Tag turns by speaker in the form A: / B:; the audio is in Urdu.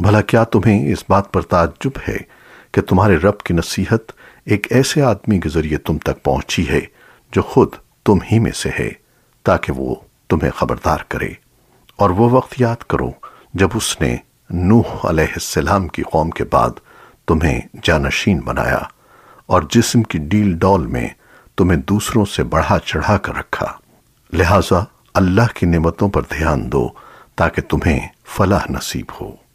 A: بھلا کیا تمہیں اس بات پر تعجب ہے کہ تمہارے رب کی نصیحت ایک ایسے آدمی کے ذریعے تم تک پہنچی ہے جو خود تم ہی میں سے ہے، تاکہ وہ تمہیں خبردار کرے۔ اور وہ وقت یاد کرو جب اس نے نوح علیہ السلام کی قوم کے بعد تمہیں جانشین بنایا اور جسم کی ڈیل ڈول میں تمہیں دوسروں سے بڑھا چڑھا کر رکھا۔ لہٰذا اللہ کی نعمتوں پر دھیان دو تاکہ تمہیں فلاح نصیب ہو۔